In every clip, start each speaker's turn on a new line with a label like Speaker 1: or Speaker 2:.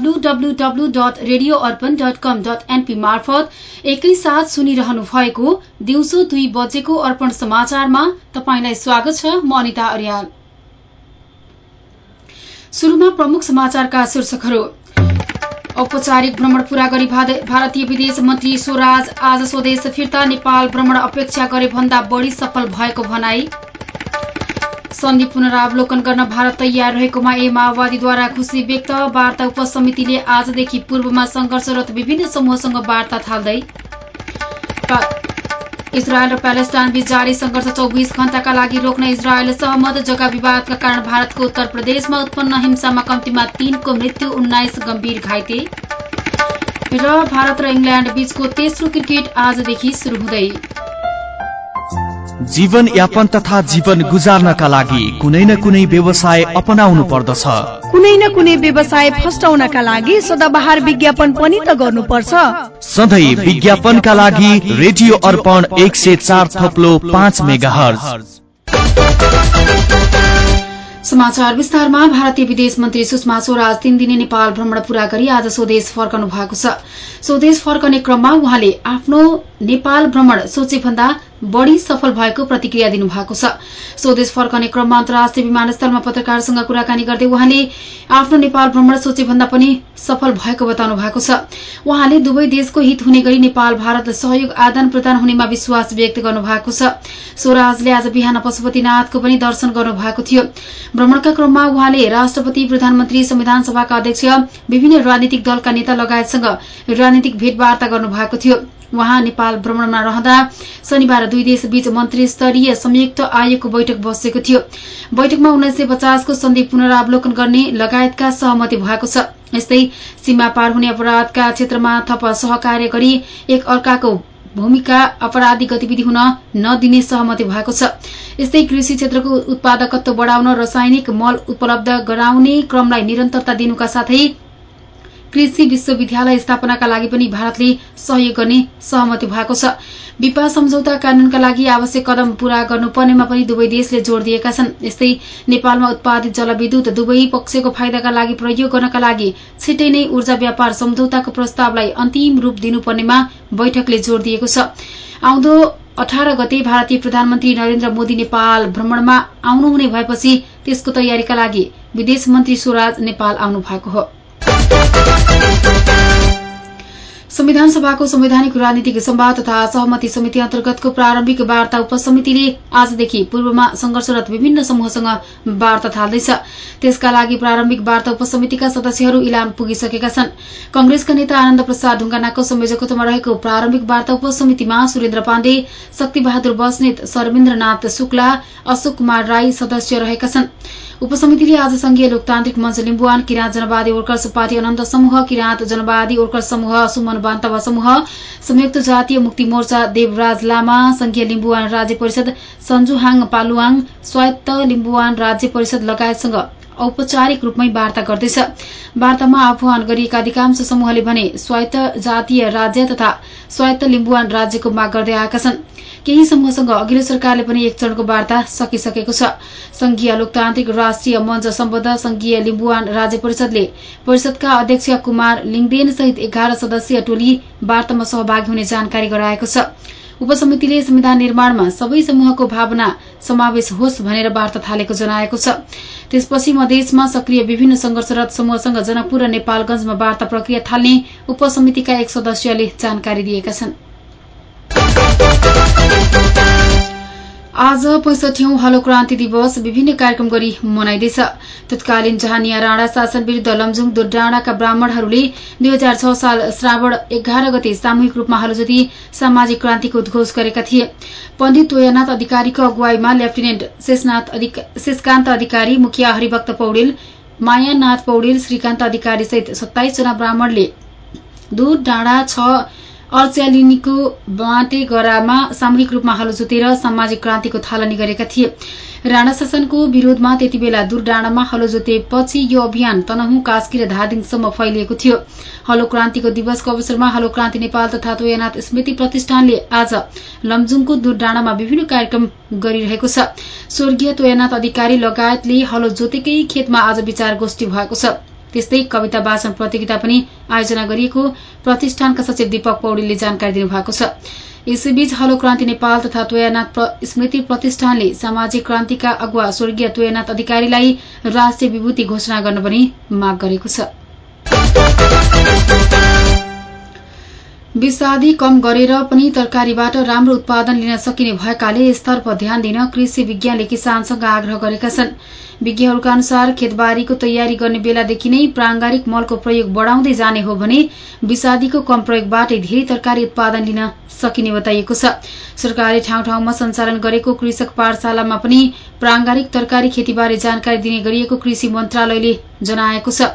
Speaker 1: डब्लूडब्लूडब्लू मार्फत एकैसाथ सुनिरहनु भएको दिउँसो दुई बजेको अर्पण समाचारमा तपाईँलाई स्वागत छ म अनिता अर्याल। शुरूमा प्रमुख समाचारका शीर्षकहरू। औपचारिक भ्रमण पूरा गरी भारतीय विदेश मन्त्री स्वराज आज स्वदेश फिर्ता नेपाल भ्रमण अपेक्षा गरे भन्दा बढ़ी सफल भएको भनाई। सन्धि पुनरावलोकन गर्न भारत तयार रहेकोमा ए माओवादीद्वारा खुशी व्यक्त। वार्ता उपसमितिले आजदेखि पूर्वमा संघर्षरत विभिन्न समूहसँग वार्ता थाल्दै इजरायल र प्यालेस्टाइन बीच जारी संघर्ष चौबिस घण्टाका लागि रोक्न इजरायल सहमत। जग्गा विवादका कारण भारतको उत्तर प्रदेशमा उत्पन्न हिंसामा कम्तीमा तीनको मृत्यु उन्नाइस गम्भीर घाइते। र भारत र इङ्ल्याण्ड बीचको तेस्रो क्रिकेट आजदेखि शुरू हुँदै।
Speaker 2: जीवन यापन तथा जीवन गुजार्नका लागि कुनै न कुनै व्यवसाय अपनाउनु पर्दछ।
Speaker 3: कुनै न कुनै व्यवसाय फस्टाउनका लागि सदाबहार विज्ञापन पनि त गर्नुपर्छ।
Speaker 2: सधैँ विज्ञापनका लागि रेडियो अर्पण एक सय चार थप्लो पाँच मेगा
Speaker 1: समाचार विस्तारमा भारतीय विदेश मन्त्री सुषमा स्वराज तीन दिने नेपाल भ्रमण पूरा गरी आज स्वदेश फर्कनु भएको छ। स्वदेश फर्कने क्रममा उहाँले आफ्नो नेपाल भ्रमण सोचेभन्दा बढ़ी सफल भएको प्रतिक्रिया दिनुभएको छ। स्वदेश फर्कने क्रममा अन्तर्राष्ट्रिय विमानस्थलमा पत्रकारसँग कुराकानी गर्दै उहाँले आफ्नो नेपाल भ्रमण सोचे भन्दा पनि सफल भएको बताउनु भएको छ। उहाँले दुवै देशको हित हुने गरी नेपाल भारत सहयोग आदान प्रदान हुनेमा विश्वास व्यक्त गर्नु भएको छ। स्वराजले आज बिहान पशुपतिनाथको पनि दर्शन गर्नु भएको थियो। भ्रमणका क्रममा उहाँले राष्ट्रपति प्रधानमन्त्री संविधान सभाका अध्यक्ष विभिन्न राजनीतिक दलका नेता लगायतसँग राजनीतिक भेटवार्ता गर्नु भएको थियो। उहाँ नेपाल भ्रमणमा रहँदा शनिबार दुई देशबीच मन्त्री स्तरीय संयुक्त आयोगको बैठक बसेको थियो। बैठकमा उन्नाइस सय पचासको सन्धि पुनरावलोकन गर्ने लगायतका सहमति भएको छ। यस्तै सीमा पार हुने अपराधका क्षेत्रमा थप सहकार्य गरी एक अर्काको भूमिका अपराधी गतिविधि हुन नदिने सहमति भएको छ। यस्तै कृषि क्षेत्रको उत्पादकत्व बढ़ाउन रासायनिक मल उपलब्ध गराउने क्रमलाई निरन्तरता दिनुका साथै कृषि विश्वविद्यालय स्थापनाका लागि पनि भारतले सहयोग गर्ने सहमति भएको छ। विपा सम्झौता कानूनका लागि आवश्यक कदम पूरा गर्नुपर्नेमा पनि दुवै देशले जोड़ दिएका छन्। यस्तै नेपालमा उत्पादित जलविद्युत दुवै पक्षको फाइदाका लागि प्रयोग गर्नका लागि छिट्टै नै ऊर्जा व्यापार सम्झौताको प्रस्तावलाई अन्तिम रूप दिनुपर्नेमा बैठकले जोड़ दिएको छ। आउँदो अठार गते भारतीय प्रधानमन्त्री नरेन्द्र मोदी नेपाल भ्रमणमा आउनुहुने भएपछि त्यसको तयारीका लागि विदेश मन्त्री स्वराज नेपाल आउनु भएको हो। संविधान सभाको संवैधानिक राजनीतिक सम्वाद तथा सहमति समिति अन्तर्गतको प्रारम्भिक वार्ता उपसमितिले आजदेखि पूर्वमा संघर्षरत विभिन्न समूहसँग वार्ता थाल्दैछ। त्यसका लागि प्रारम्भिक वार्ता उपसमितिका सदस्यहरू इलाम पुगिसकेका छन्। कंग्रेसका नेता आनन्द प्रसाद ढुङ्गानाको संयोजकत्वमा रहेको प्रारम्भिक वार्ता उपसमितिमा सुरेन्द्र पाण्डे शक्तिबहादुर बस्नेत शर्मेन्द्रनाथ शुक्ला अशोक कुमार राई सदस्य रहेका छन्। उपसमितिले आज संघीय लोकतान्त्रिक मञ्च लिम्बुवान किराँत जनवादी वर्कर्स पार्टी अनन्त समूह किराँत जनवादी वर्कर्स समूह सुमन बान्तवा समूह संयुक्त जातीय मुक्ति मोर्चा देवराज लामा संघीय लिम्बुवान राज्य परिषद सञ्जुहाङ पालुवाङ स्वायत्त लिम्बुवान राज्य परिषद लगायतसँग औपचारिक रूपमै वार्ता गर्दैछ। वार्तामा आह्वान गरिएका अधिकांश समूहले भने स्वायत्त जातीय राज्य तथा स्वायत्त लिम्बुवान राज्यको माग गर्दै आएका छन्। केही समूहसँग अघिल्लो सरकारले पनि एक चरणको वार्ता सकिसकेको छ। संघीय लोकतान्त्रिक राष्ट्रिय मञ्च सम्बद्ध संघीय लिम्बुवान राज्य परिषदले परिषदका अध्यक्ष कुमार लिङदेन सहित एघार सदस्यीय टोली वार्तामा सहभागी हुने जानकारी गराएको छ। उपसमितिले संविधान निर्माणमा सबै समूहको भावना समावेश होस् भनेर वार्ता थालेको जनाएको छ। त्यसपछि मधेसमा सक्रिय विभिन्न संघर्षरत समूहसँग जनकपुर र नेपालगंजमा वार्ता प्रक्रिया थाल्ने उपसमितिका एक सदस्यले जानकारी दिएका छन्। आज पैंसठौं हलो क्रान्ति दिवस विभिन्न कार्यक्रम गरी मनाइँदैछ। तत्कालीन जहानिया राणा शासन विरूद्ध लमजुङ दुर्डाँडाका ब्राह्मणहरूले दुई हजार छ साल श्रावण एघार गते सामूहिक रूपमा हलोजती सामाजिक क्रान्तिको उद्घोष गरेका थिए। पण्डित तोयनाथ अधिकारीको अगुवाईमा लेफ्टिनेन्ट शेषकान्त अधिकारी मुखिया हरिभक्त पौडेल मायानाथ पौडेल श्रीकान्त अधिकारी सहित सत्ताइसजना ब्राह्मणले दूध डाँडा छ अर्च्यालिनीको बाटेगरामा सामूहिक रूपमा हलो जोतेर सामाजिक क्रान्तिको थालनी गरेका थिए। राणा शासनको विरोधमा त्यति बेला दुरडाँडामा हलो जोतेपछि यो अभियान तनहु कास्की र धादिङसम्म फैलिएको थियो। हलो क्रान्तिको दिवसको अवसरमा हलो क्रान्ति नेपाल तथा तोयनाथ स्मृति प्रतिष्ठानले आज लमजुङको दुरडाँडामा विभिन्न कार्यक्रम गरिरहेको छ। स्वर्गीय तोयनाथ अधिकारी लगायतले हलो जोतेकै खेतमा आज विचार गोष्ठी भएको छ। त्यस्तै कविता वाचन प्रतियोगिता पनि आयोजना गरिएको प्रतिष्ठानका सचिव दीपक पौडेलले जानकारी दिनुभएको छ। यसैबीच हलो क्रान्ति नेपाल तथा तोयानाथ स्मृति प्रतिष्ठानले सामाजिक क्रान्तिका अगुवा स्वर्गीय तोयानाथ अधिकारीलाई राष्ट्रिय विभूति घोषणा गर्न पनि माग गरेको छ। विषादी कम गरेर पनि तरकारीबाट राम्रो उत्पादन लिन सकिने भएकाले यसतर्फ ध्यान दिन कृषि विज्ञानले किसानसँग आग्रह गरेका छन्। विज्ञहरूका अनुसार खेतबारीको तयारी गर्ने बेलादेखि नै प्रांगारिक मलको प्रयोग बढ़ाउँदै जाने हो भने विषादीको कम प्रयोगबाटै धेरै तरकारी उत्पादन लिन सकिने बताइएको छ। सरकारले ठाउँ ठाउँमा सञ्चालन गरेको कृषक पाठशालामा पनि प्रांगारिक तरकारी खेतीबारे जानकारी दिने गरिएको कृषि मन्त्रालयले जनाएको छ।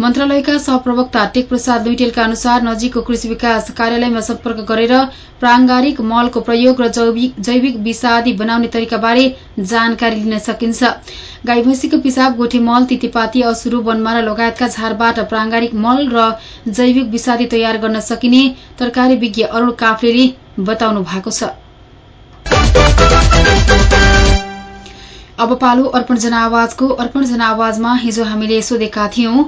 Speaker 1: मन्त्रालयका सहप्रवक्ता टेक प्रसाद लुइटेलका अनुसार नजिकको कृषि विकास कार्यालयमा सम्पर्क गरेर प्रांगारिक मलको प्रयोग र जैविक विषादी बनाउने तरिकाबारे जानकारी लिन सकिन्छ। गाई भैँसीको पिसाब गोठे मल तितेपाती असुरु वनमारा लगायतका झारबाट प्रांगारिक मल र जैविक विषादी तयार गर्न सकिने तरकारी विज्ञ अरूण काफ्लेले बताउनु भएको छ। अब पालो अर्पण जनावाजको अर्पण जनावाजमा हिजो हामीले सोधेका थियौं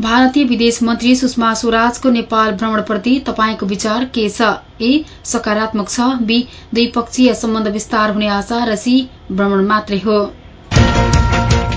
Speaker 1: भारतीय विदेश मन्त्री सुषमा स्वराजको नेपाल भ्रमणप्रति तपाईँको विचार के छ? ए सकारात्मक छ बी द्विपक्षीय सम्बन्ध विस्तार हुने आशा र सी भ्रमण मात्रै हो।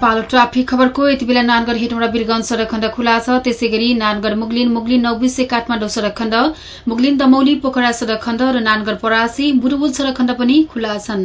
Speaker 1: पालो ट्राफिक खबरको यति बेला नानगढ हेटौँडा वीरगंज सड़क खण्ड खुला छ। त्यसै गरी नानगढ मुगलिन मुगलिन नौबिसे काठमाडौँ सड़क खण्ड मुगलिन दमौली पोखरा सड़क खण्ड र नानगढ परासी बुटबुल सड़क खण्ड पनि खुला छन्।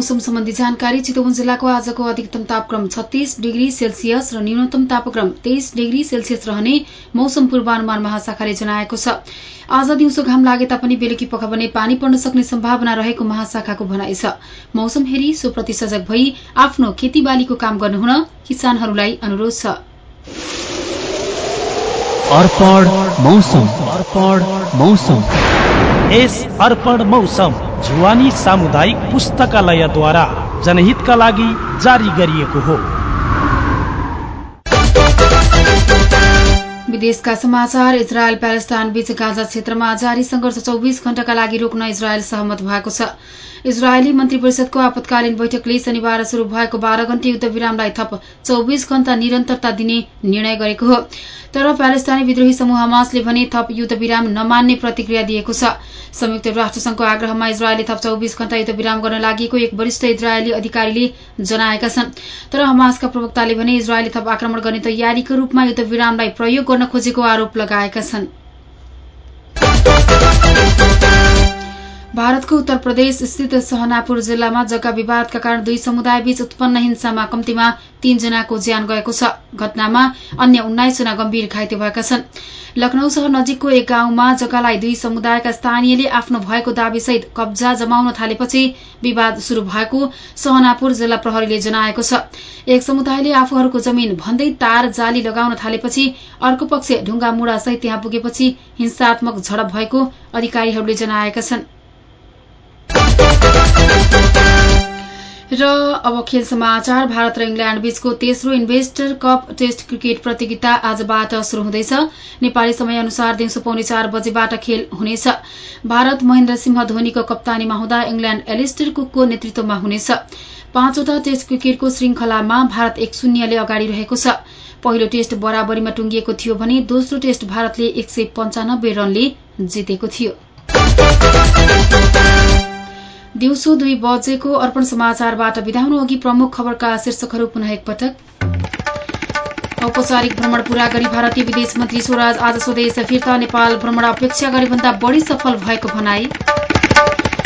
Speaker 1: मौसम सम्बन्धी जानकारी चितवन जिल्लाको आजको अधिकतम तापक्रम छत्तीस डिग्री सेल्सियस र न्यूनतम तापक्रम तेइस डिग्री सेल्सियस रहने मौसम पूर्वानुमान महाशाखाले जनाएको छ। आज दिउँसो घाम लागे तापनि बेलुकी पख भने पानी पर्न सक्ने सम्भावना रहेको महाशाखाको भनाइ छ। मौसम हेरी सोप्रति सजग भई आफ्नो खेतीबालीको काम गर्नुहुन किसानहरूलाई अनुरोध छ।
Speaker 4: अर्पण मौसम। अर्पण मौसम। यस अर्पण मौसम। जुवानी सामुदायिक पुस्तकालयद्वारा जनहितका लागि जारी गरिएको हो
Speaker 1: विदेशका समाचार इजरायल प्यालेस्टाइन बीच गाजा क्षेत्रमा जारी संघर्ष चौबिस घण्टाका लागि रोक्न इजरायल सहमत भएको छ इजरायली मन्त्री परिषदको आपतकालीन बैठकले शनिबार शुरू भएको बाह्र घण्टे युद्ध विरामलाई थप चौबिस घण्टा निरन्तरता दिने निर्णय गरेको हो। तर प्यालेस्टाइनी विद्रोही समूह हमासले भने थप युद्ध विराम नमान्ने प्रतिक्रिया दिएको छ। संयुक्त राष्ट्रसंघको आग्रहमा इजरायलले थप चौबिस घण्टा युद्ध विराम गर्न लागि एक वरिष्ठ इजरायली अधिकारीले जनाएका छन्। तर हमासका प्रवक्ताले भने इजरायलले थप आक्रमण गर्ने तयारीको रूपमा युद्ध विरामलाई प्रयोग गर्न खोजेको आरोप लगाएका छन्। भारतको उत्तर प्रदेश स्थित सहनापुर जिल्लामा जग्गा विवादका कारण दुई समुदायबीच उत्पन्न हिंसामा कम्तीमा तीनजनाको ज्यान गएको छ। घटनामा अन्य उन्नाइसजना गम्भीर घाइते भएका छन्। लखनऊ शहर नजिकको एक गाउँमा जग्गालाई दुई समुदायका स्थानीयले आफ्नो भएको दावीसहित कब्जा जमाउन थालेपछि विवाद शुरू भएको सहनापुर जिल्ला प्रहरीले जनाएको छ। एक समुदायले आफूहरूको जमीन भन्दै तार जाली लगाउन थालेपछि अर्को पक्ष ढुङ्गा मुढासहित त्यहाँ पुगेपछि हिंसात्मक झडप भएको अधिकारीहरूले जनाएका छन्। र अब खेल समाचार भारत र इङ्ल्याण्ड बीचको तेस्रो इन्भेस्टर कप टेस्ट क्रिकेट प्रतियोगिता आजबाट शुरू हुँदैछ। नेपाली समय अनुसार दिउँसो पौने चार बजेबाट खेल हुनेछ। भारत महेन्द्र सिंह धोनीको कप्तानीमा हुँदा इङ्ल्याण्ड एलिस्टर कुकको नेतृत्वमा हुनेछ। पाँचवटा टेस्ट क्रिकेटको श्रृंखलामा भारत एक शून्यले अगाडि रहेको छ। पहिलो टेस्ट बराबरीमा टुंगिएको थियो भने दोस्रो टेस्ट भारतले एक सय पञ्चानब्बे रनले जितेको थियो। दिउँसो दुई बजेको अर्पण समाचारबाट बिदा हुनु अघि प्रमुख खबरका शीर्षकहरू पुनः एकपटक। औपचारिक भ्रमण पूरा गरी भारतीय विदेश मन्त्री स्वराज आज स्वदेश फिर्ता नेपाल भ्रमण अपेक्षा गरेभन्दा बढी सफल भएको भनाई।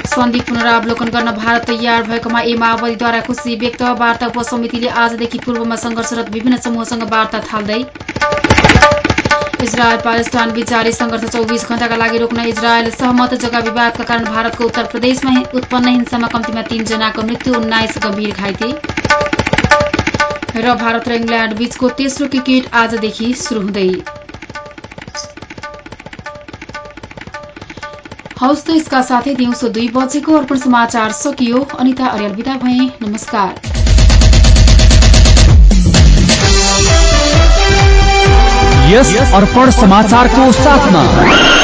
Speaker 1: सन्धि पुनरावलोकन गर्न भारत तयार भएकोमा ए माओवादीद्वारा खुशी व्यक्त वार्ता उपसमितिले आजदेखि पूर्वमा संघर्षरत विभिन्न समूहसँग वार्ता थाल्दै इजरायल पालेस्टाइन बीच जारी संघर्ष चौबिस घण्टाका लागि रोक्न इजरायल सहमत जग्गा विवादका कारण भारतको उत्तर प्रदेशमा उत्पन्न हिंसामा कम्तीमा तीनजनाको मृत्यु उन्नाइस गम्भीर घाइते। र भारत र इङ्ल्याण्ड बीचको तेस्रो क्रिकेट आजदेखि शुरू हुँदै। हौस् त यसका साथै दिउँसो दुई बजेको अर्पण समाचार सकियो। अनिता अर्याल विदा भए। नमस्कार।
Speaker 4: यस अर्पण समाचार को साथमा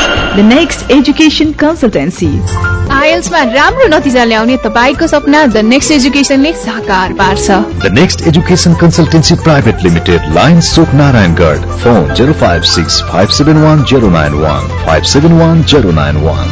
Speaker 5: द नेक्स्ट एजुकेसन कन्सल्टेन्सी
Speaker 6: आइएल्समा राम्रो नतिजा ल्याउने तपाईँको सपना द नेक्स्ट एजुकेसनले साकार पार्छ।
Speaker 7: The next education consultancy private limited line सोक Narayangarh phone zero five six five seven one zero nine one five seven one zero nine one